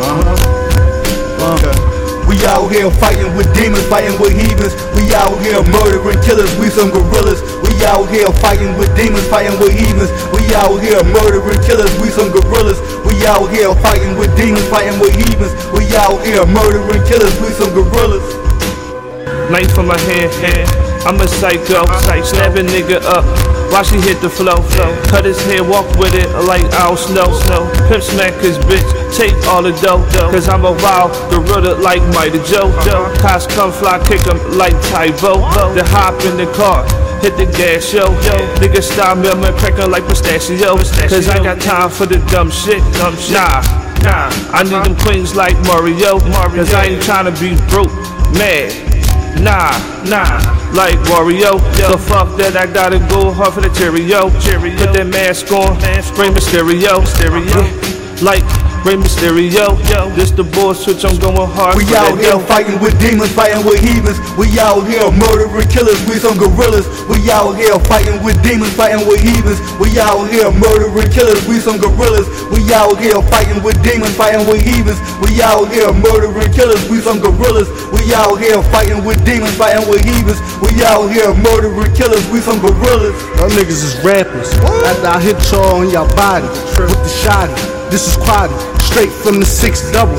Uh-huh. We out here fighting with demons, fighting with heathens. We out here murdering killers, we some gorillas. We out here fighting with demons, fighting with heathens. We out here murdering killers, we some gorillas. We out here fighting with demons, fighting with heathens. We out here murdering killers, we some gorillas. Knife from my hand, hand. I'm a psycho, snap a nigga up. Watch he hit the flow, flow. Cut his hair, walk with it like Al Snow, snow. Pimp smack his bitch, take all the dough, Cause I'm a wild gorilla like Mighty Joe, Joe. Cops come fly, kick him like Tae Bo. The hop in the car. Hit the gas, yo, yo. Nigga style milling, crackin' like pistachio. Cause I got time for the dumb shit, dumb shit. Nah, nah. I need them queens like Mario. Cause I ain't tryna be broke, mad. Nah, nah, like Wario. The fuck that I gotta go hard for the Cheerio. Put that mask on, Rey Mysterio. Stereo. Like Rey Mysterio. Yo, this the bull switch, I'm going hard. We out here fighting with demons, fighting with heathens. We out here murdering killers, we some gorillas. We out here fighting with demons, fighting with heathens. We out here murdering killers, we some gorillas. We out here fighting with demons, fighting with heathens. We out here murdering killers, we some gorillas. We out here fighting with demons, fighting with heathens. We out here murdering killers, we some gorillas. Y'all niggas is rappers. After I hit y'all on your body with the shotty. This is quality, straight from the six double.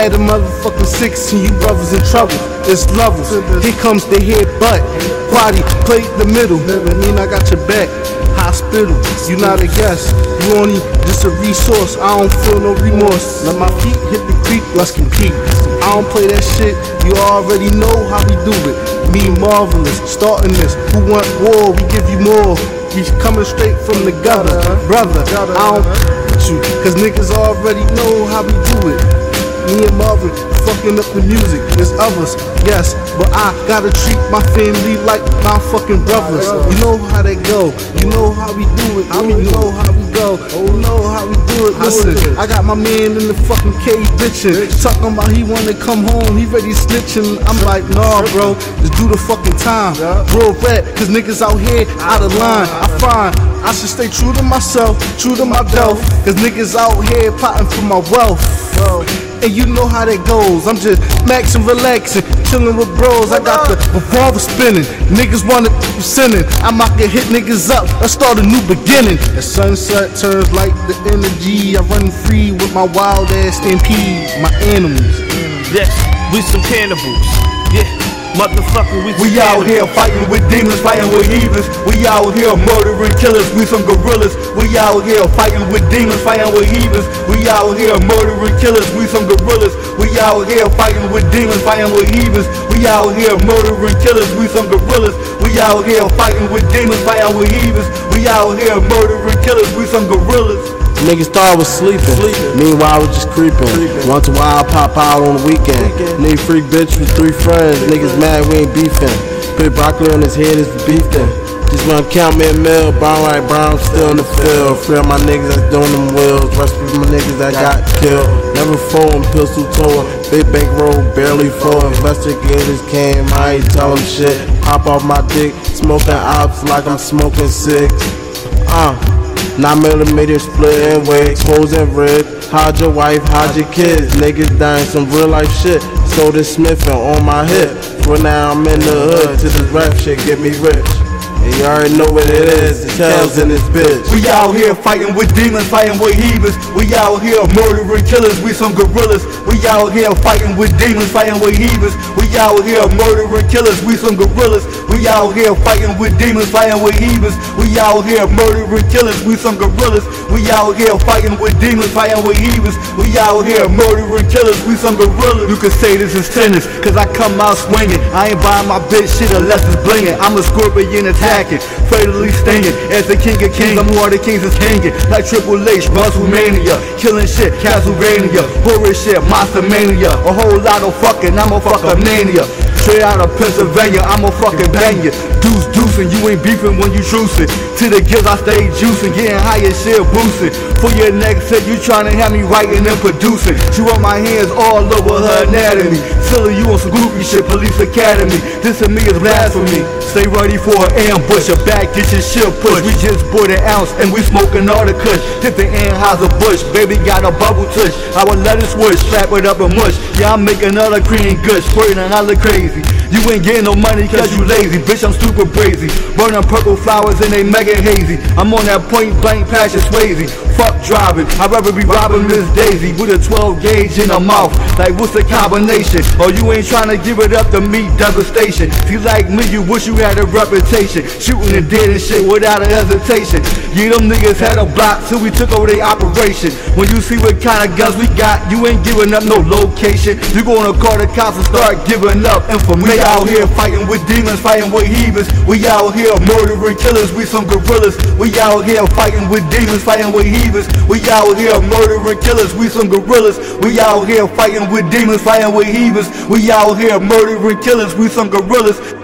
Add a motherfucking six and you brothers in trouble. It's levels. Here comes the head butt. Quaddy, play the middle. I mean I got your back. Hospital, you not a guest. You only just a resource. I don't feel no remorse. Let my feet hit the creek, let's compete. I don't play that shit. You already know how we do it. Me marvelous, starting this. Who want war? We give you more. We coming straight from the gutter, brother. I don't you, cause niggas already know how we do it. Me and Marvin fucking up the music. There's others, yes, but I gotta treat my family like my fucking brothers. You know how they go. You know how we do it. I mean, you know how we go. You know how we do it. Listen, I got my man in the fucking cave bitching, talking about he wanna come home. He ready snitching. I'm like, nah, bro, just do the fucking time. Real rap, cause niggas out here out of line. I find I should stay true to myself, true to my wealth. Cause niggas out here plotting for my wealth. And you know how that I'm just maxing, relaxing, chilling with bros. I got the revolver spinning. Niggas wanna keep sinning. I'm out to hit niggas up. Let's start a new beginning. The sunset turns like the energy. I run free with my wild ass stampede. My animals. Yes, we some cannibals. Yeah, motherfucker, we We out here fighting with demons, fighting with heathens. We out here murdering killers, we some gorillas. We out here fighting with demons, fighting with heathens. We out here murdering killers, we some gorillas. We out here fighting with demons, fighting with heathens. We out here murdering killers, we some gorillas. We out here fighting with demons, fighting with heathens. We out here murdering killers, we some gorillas. Niggas thought I was sleeping. Meanwhile, I was just creeping. Once in a while, I pop out on the weekend. Nigga freak bitch with three friends. Niggas mad we ain't beefing. Put broccoli on his head is beefing. Just wanna count me a mill. Brown right brown, still in the field. Free my niggas that's doing them wheels. Rest of my niggas that got killed. Never phone, pistol tour. Big bank roll, barely full. Investigators came, I ain't tell them shit. Pop off my dick, smoking ops like I'm smoking six. Uh. Nine millimeter split and way, exposing red. Hide your wife, hide your kids. Niggas dying some real life shit. So this Smithing on my hip. For now I'm in the hood. To this rap shit get me rich. And you already know what it is. The tails in this bitch. We out here fighting with demons, fighting with heathens. We out here murdering killers, we some gorillas. We out here fighting with demons, fighting with heathens. We out here murdering killers, we some gorillas. We out here fighting with demons, fighting with heathens. We out here murdering killers, we some gorillas. We out here fighting with demons, fighting with heathens. We out here murdering killers, we some gorillas. You can say this is tennis, cause I come out swinging. I ain't buying my bitch shit unless it's blinging. I'm a scorpion attacking, fatally stinging. As the king of kings, I'm who the kings is hanging. Like Triple H, Musclemania, killing shit, Castlevania, horror shit, Monster Mania. A whole lot of fucking, I'm a fucker mania. Straight out of Pennsylvania, I'm a fucking banger. Deuce deucing, you ain't beefing when you juicing. To the gills, I stay juicing, getting higher, shit boosting. For your next set, you tryna have me writing and producing. She want my hands all over her anatomy. Silly, you on some groupie shit, police academy. This to me is blasphemy. Stay ready for an ambush, a back get your shit pushed. We just bought an ounce and we smoking all the kush. Hit the Anheuser-Busch, baby got a bubble tush. I will let it switch, slap it up and mush. Yeah, I'm making another cream gush, squirting and look crazy. You ain't getting no money cause you lazy, bitch I'm super crazy. Burning purple flowers and they mega hazy. I'm on that point blank Patrick Swayze. Fuck driving, I'd rather be robbing Miss Daisy with a 12 gauge in her mouth. Like what's the combination? Or you ain't trying to give it up to me, devastation. See like me, you wish you had a reputation. Shooting the dead and shit without a hesitation. Yeah, them niggas had a block till we took over their operation. When you see what kind of guns we got, you ain't giving up no location. You gonna call the cops and start giving up information We out here fighting with demons, fighting with heathens. We out here murdering killers, we some gorillas. We out here fighting with demons, fighting with heathens. We out here murdering killers, we some gorillas. We out here fighting with demons, fighting with heathens. We out here murdering killers, we some gorillas.